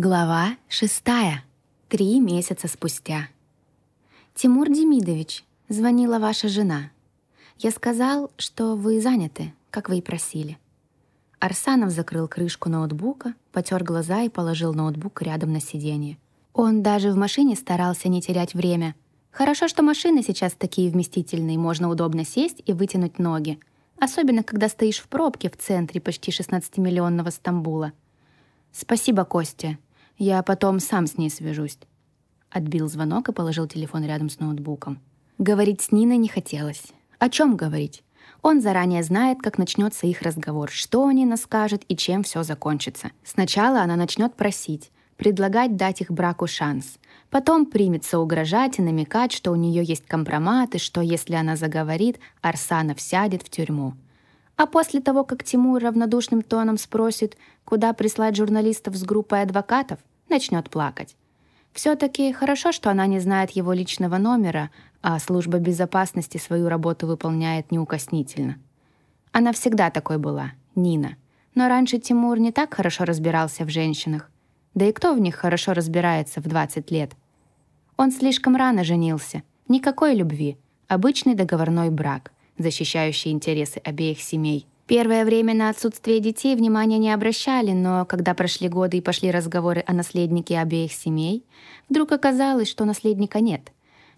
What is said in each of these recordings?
Глава шестая. Три месяца спустя. «Тимур Демидович, звонила ваша жена. Я сказал, что вы заняты, как вы и просили». Арсанов закрыл крышку ноутбука, потер глаза и положил ноутбук рядом на сиденье. Он даже в машине старался не терять время. Хорошо, что машины сейчас такие вместительные, можно удобно сесть и вытянуть ноги. Особенно, когда стоишь в пробке в центре почти 16-миллионного Стамбула — «Спасибо, Костя. Я потом сам с ней свяжусь». Отбил звонок и положил телефон рядом с ноутбуком. Говорить с Ниной не хотелось. О чем говорить? Он заранее знает, как начнется их разговор, что Нина скажет и чем все закончится. Сначала она начнет просить, предлагать дать их браку шанс. Потом примется угрожать и намекать, что у нее есть компромат, и что если она заговорит, Арсанов сядет в тюрьму. А после того, как Тимур равнодушным тоном спросит, куда прислать журналистов с группой адвокатов, начнет плакать. Все-таки хорошо, что она не знает его личного номера, а служба безопасности свою работу выполняет неукоснительно. Она всегда такой была, Нина. Но раньше Тимур не так хорошо разбирался в женщинах. Да и кто в них хорошо разбирается в 20 лет? Он слишком рано женился. Никакой любви. Обычный договорной брак защищающие интересы обеих семей. Первое время на отсутствие детей внимания не обращали, но когда прошли годы и пошли разговоры о наследнике обеих семей, вдруг оказалось, что наследника нет.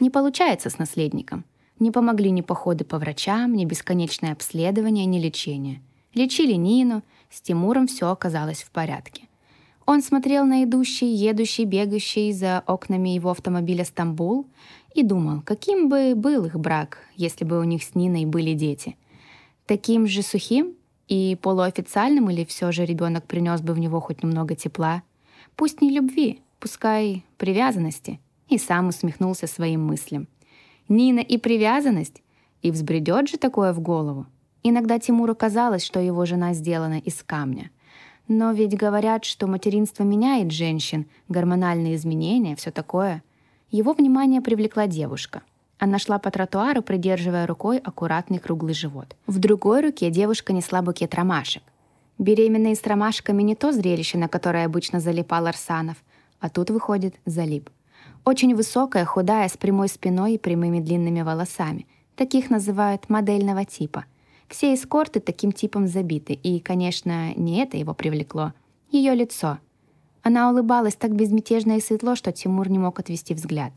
Не получается с наследником. Не помогли ни походы по врачам, ни бесконечное обследование, ни лечение. Лечили Нину, с Тимуром все оказалось в порядке. Он смотрел на идущий, едущий, бегающий за окнами его автомобиля Стамбул и думал, каким бы был их брак, если бы у них с Ниной были дети. Таким же сухим и полуофициальным или все же ребенок принес бы в него хоть немного тепла? Пусть не любви, пускай привязанности. И сам усмехнулся своим мыслям. Нина и привязанность? И взбредет же такое в голову? Иногда Тимуру казалось, что его жена сделана из камня. Но ведь говорят, что материнство меняет женщин, гормональные изменения, все такое. Его внимание привлекла девушка. Она шла по тротуару, придерживая рукой аккуратный круглый живот. В другой руке девушка несла букет ромашек. Беременные с ромашками не то зрелище, на которое обычно залипал Арсанов, а тут, выходит, залип. Очень высокая, худая, с прямой спиной и прямыми длинными волосами. Таких называют модельного типа. Все эскорты таким типом забиты, и, конечно, не это его привлекло. Ее лицо — она улыбалась так безмятежно и светло, что Тимур не мог отвести взгляд.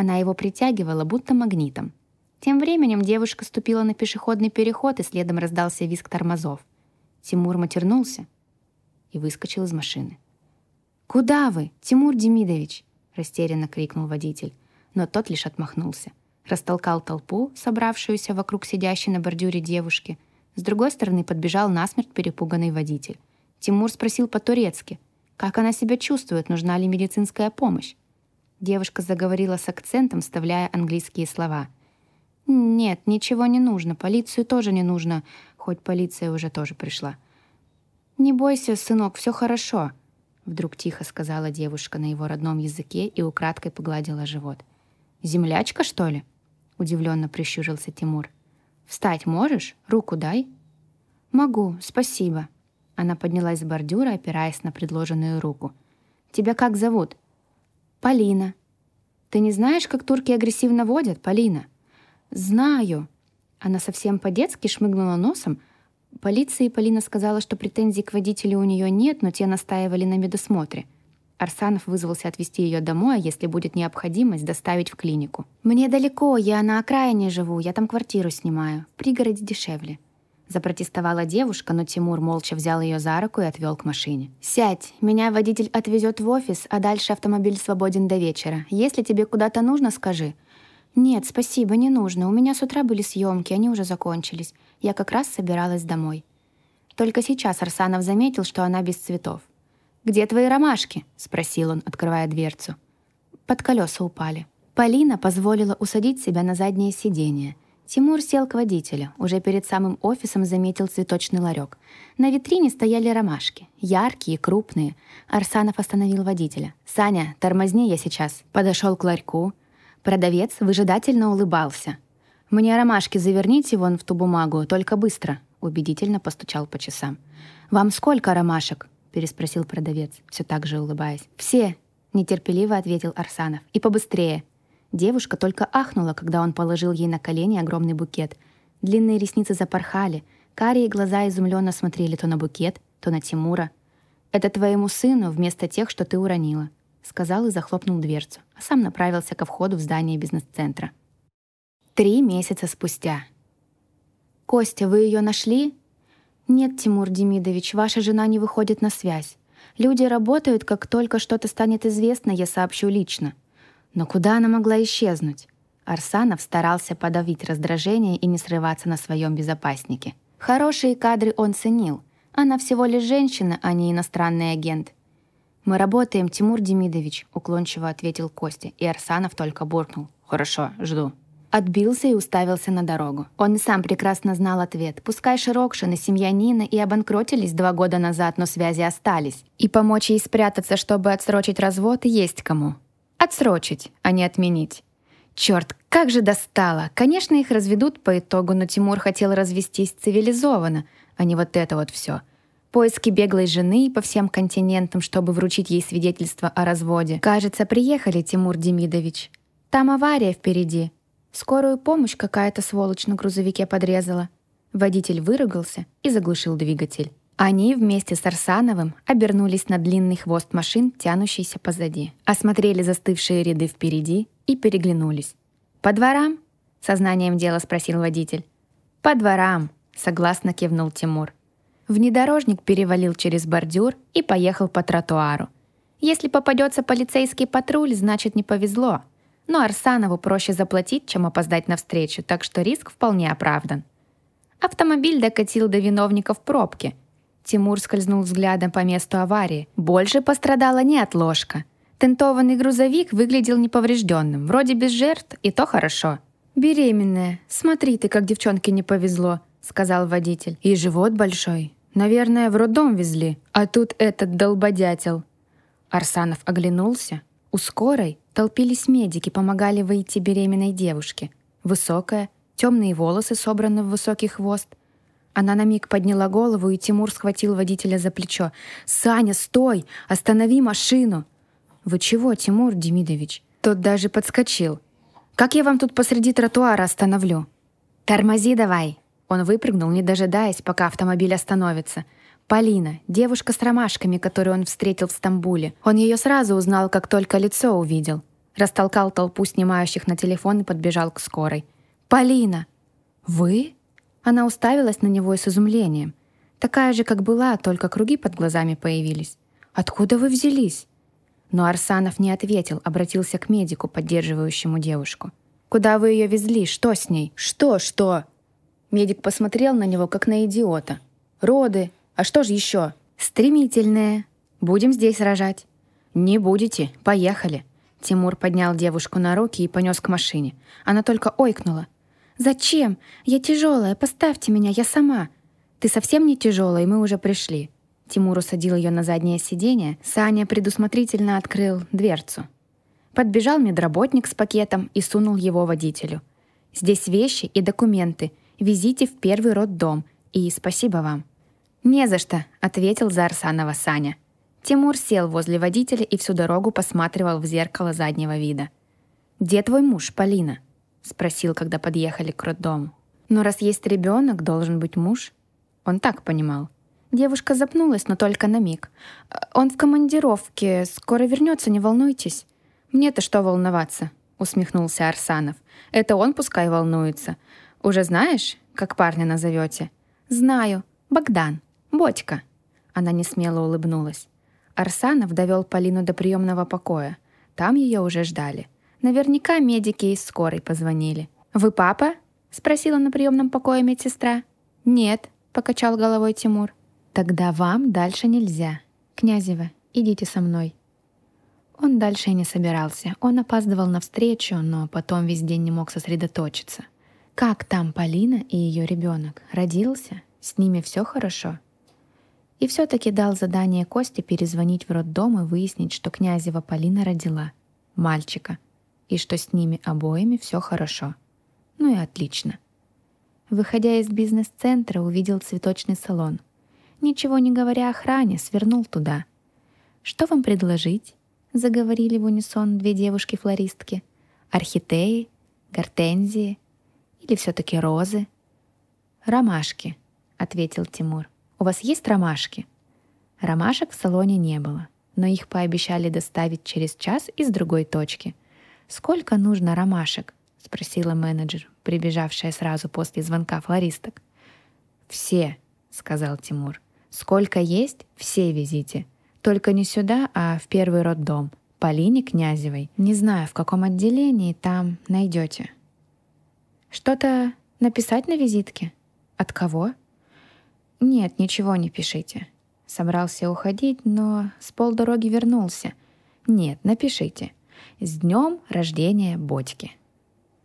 Она его притягивала, будто магнитом. Тем временем девушка ступила на пешеходный переход, и следом раздался визг тормозов. Тимур матернулся и выскочил из машины. «Куда вы, Тимур Демидович?» — растерянно крикнул водитель, но тот лишь отмахнулся. Растолкал толпу, собравшуюся вокруг сидящей на бордюре девушки. С другой стороны подбежал насмерть перепуганный водитель. Тимур спросил по-турецки — как она себя чувствует, нужна ли медицинская помощь? Девушка заговорила с акцентом, вставляя английские слова. «Нет, ничего не нужно, полицию тоже не нужно, хоть полиция уже тоже пришла». «Не бойся, сынок, все хорошо», — вдруг тихо сказала девушка на его родном языке и украдкой погладила живот. «Землячка, что ли?» — удивленно прищурился Тимур. «Встать можешь? Руку дай». «Могу, спасибо», она поднялась с бордюра, опираясь на предложенную руку. «Тебя как зовут?» «Полина». «Ты не знаешь, как турки агрессивно водят, Полина?» «Знаю». Она совсем по-детски шмыгнула носом. Полиции Полина сказала, что претензий к водителю у нее нет, но те настаивали на медосмотре. Арсанов вызвался отвезти ее домой, а если будет необходимость, доставить в клинику. «Мне далеко, я на окраине живу, я там квартиру снимаю. В пригороде дешевле». Запротестовала девушка, но Тимур молча взял ее за руку и отвел к машине. «Сядь, меня водитель отвезет в офис, а дальше автомобиль свободен до вечера. Если тебе куда-то нужно, скажи». «Нет, спасибо, не нужно. У меня с утра были съемки, они уже закончились. Я как раз собиралась домой». Только сейчас Арсанов заметил, что она без цветов. «Где твои ромашки?» — спросил он, открывая дверцу. Под колеса упали. Полина позволила усадить себя на заднее сиденье — Тимур сел к водителю. Уже перед самым офисом заметил цветочный ларек. На витрине стояли ромашки. Яркие, крупные. Арсанов остановил водителя. «Саня, тормозни я сейчас». Подошел к ларьку. Продавец выжидательно улыбался. «Мне ромашки заверните вон в ту бумагу, только быстро», убедительно постучал по часам. «Вам сколько ромашек?» — переспросил продавец, все так же улыбаясь. «Все!» — нетерпеливо ответил Арсанов. «И побыстрее!» Девушка только ахнула, когда он положил ей на колени огромный букет. Длинные ресницы запорхали, карие глаза изумленно смотрели то на букет, то на Тимура. «Это твоему сыну вместо тех, что ты уронила», — сказал и захлопнул дверцу, а сам направился ко входу в здание бизнес-центра. Три месяца спустя. «Костя, вы ее нашли?» «Нет, Тимур Демидович, ваша жена не выходит на связь. Люди работают, как только что-то станет известно, я сообщу лично. Но куда она могла исчезнуть?» Арсанов старался подавить раздражение и не срываться на своем безопаснике. Хорошие кадры он ценил. Она всего лишь женщина, а не иностранный агент. «Мы работаем, Тимур Демидович», — уклончиво ответил Костя, и Арсанов только буркнул. «Хорошо, жду». Отбился и уставился на дорогу. Он и сам прекрасно знал ответ. Пускай Широкшин и семья Нины и обанкротились два года назад, но связи остались. И помочь ей спрятаться, чтобы отсрочить развод, есть кому. Отсрочить, а не отменить. Черт, как же достало! Конечно, их разведут по итогу, но Тимур хотел развестись цивилизованно, а не вот это вот все. Поиски беглой жены по всем континентам, чтобы вручить ей свидетельство о разводе. Кажется, приехали, Тимур Демидович. Там авария впереди. Скорую помощь какая-то сволочь на грузовике подрезала. Водитель выругался и заглушил двигатель. Они вместе с Арсановым обернулись на длинный хвост машин, тянущийся позади, осмотрели застывшие ряды впереди и переглянулись. «По дворам?» — сознанием дела спросил водитель. «По дворам», — согласно кивнул Тимур. Внедорожник перевалил через бордюр и поехал по тротуару. Если попадется полицейский патруль, значит не повезло — но Арсанову проще заплатить, чем опоздать на встречу, так что риск вполне оправдан. Автомобиль докатил до виновников пробки. Тимур скользнул взглядом по месту аварии. Больше пострадала не отложка. Тентованный грузовик выглядел неповрежденным, вроде без жертв, и то хорошо. «Беременная. Смотри ты, как девчонке не повезло», — сказал водитель. «И живот большой. Наверное, в роддом везли. А тут этот долбодятел». Арсанов оглянулся. У скорой толпились медики, помогали выйти беременной девушке. Высокая, темные волосы собраны в высокий хвост. Она на миг подняла голову, и Тимур схватил водителя за плечо. «Саня, стой! Останови машину!» «Вы чего, Тимур Демидович?» Тот даже подскочил. «Как я вам тут посреди тротуара остановлю?» «Тормози давай!» Он выпрыгнул, не дожидаясь, пока автомобиль остановится — Полина, девушка с ромашками, которую он встретил в Стамбуле. Он ее сразу узнал, как только лицо увидел. Растолкал толпу снимающих на телефон и подбежал к скорой. «Полина!» «Вы?» Она уставилась на него с изумлением. Такая же, как была, только круги под глазами появились. «Откуда вы взялись?» Но Арсанов не ответил, обратился к медику, поддерживающему девушку. «Куда вы ее везли? Что с ней?» «Что, что?» Медик посмотрел на него, как на идиота. «Роды, а что же еще? Стремительные. Будем здесь рожать. Не будете. Поехали. Тимур поднял девушку на руки и понес к машине. Она только ойкнула. «Зачем? Я тяжелая, поставьте меня, я сама». «Ты совсем не тяжелая, и мы уже пришли». Тимур усадил ее на заднее сиденье, Саня предусмотрительно открыл дверцу. Подбежал медработник с пакетом и сунул его водителю. «Здесь вещи и документы. Везите в первый роддом. И спасибо вам». «Не за что», — ответил за Арсанова Саня. Тимур сел возле водителя и всю дорогу посматривал в зеркало заднего вида. «Где твой муж, Полина?» — спросил, когда подъехали к роддому. «Но раз есть ребенок, должен быть муж». Он так понимал. Девушка запнулась, но только на миг. «Он в командировке, скоро вернется, не волнуйтесь». «Мне-то что волноваться?» — усмехнулся Арсанов. «Это он пускай волнуется. Уже знаешь, как парня назовете?» «Знаю. Богдан». «Бодька!» Она несмело улыбнулась. Арсанов довел Полину до приемного покоя. Там ее уже ждали. Наверняка медики из скорой позвонили. «Вы папа?» — спросила на приемном покое медсестра. «Нет», — покачал головой Тимур. «Тогда вам дальше нельзя. Князева, идите со мной». Он дальше и не собирался. Он опаздывал на встречу, но потом весь день не мог сосредоточиться. Как там Полина и ее ребенок? Родился? С ними все хорошо? И все-таки дал задание Косте перезвонить в роддом и выяснить, что князева Полина родила мальчика, и что с ними обоими все хорошо. Ну и отлично. Выходя из бизнес-центра, увидел цветочный салон. ничего не говоря охране, свернул туда. «Что вам предложить?» — заговорили в унисон две девушки-флористки. «Орхидеи? Гортензии? Или все-таки розы?» «Ромашки», — ответил Тимур. «У вас есть ромашки?» Ромашек в салоне не было, но их пообещали доставить через час из другой точки. «Сколько нужно ромашек?» — спросила менеджер, прибежавшая сразу после звонка флористок. «Все», — сказал Тимур. «Сколько есть, все везите. Только не сюда, а в первый роддом. Полине Князевой. Не знаю, в каком отделении, там найдете». «Что-то написать на визитке?» «От кого?» «Нет, ничего не пишите». Собрался уходить, но с полдороги вернулся. «Нет, напишите. С днем рождения Бодьки».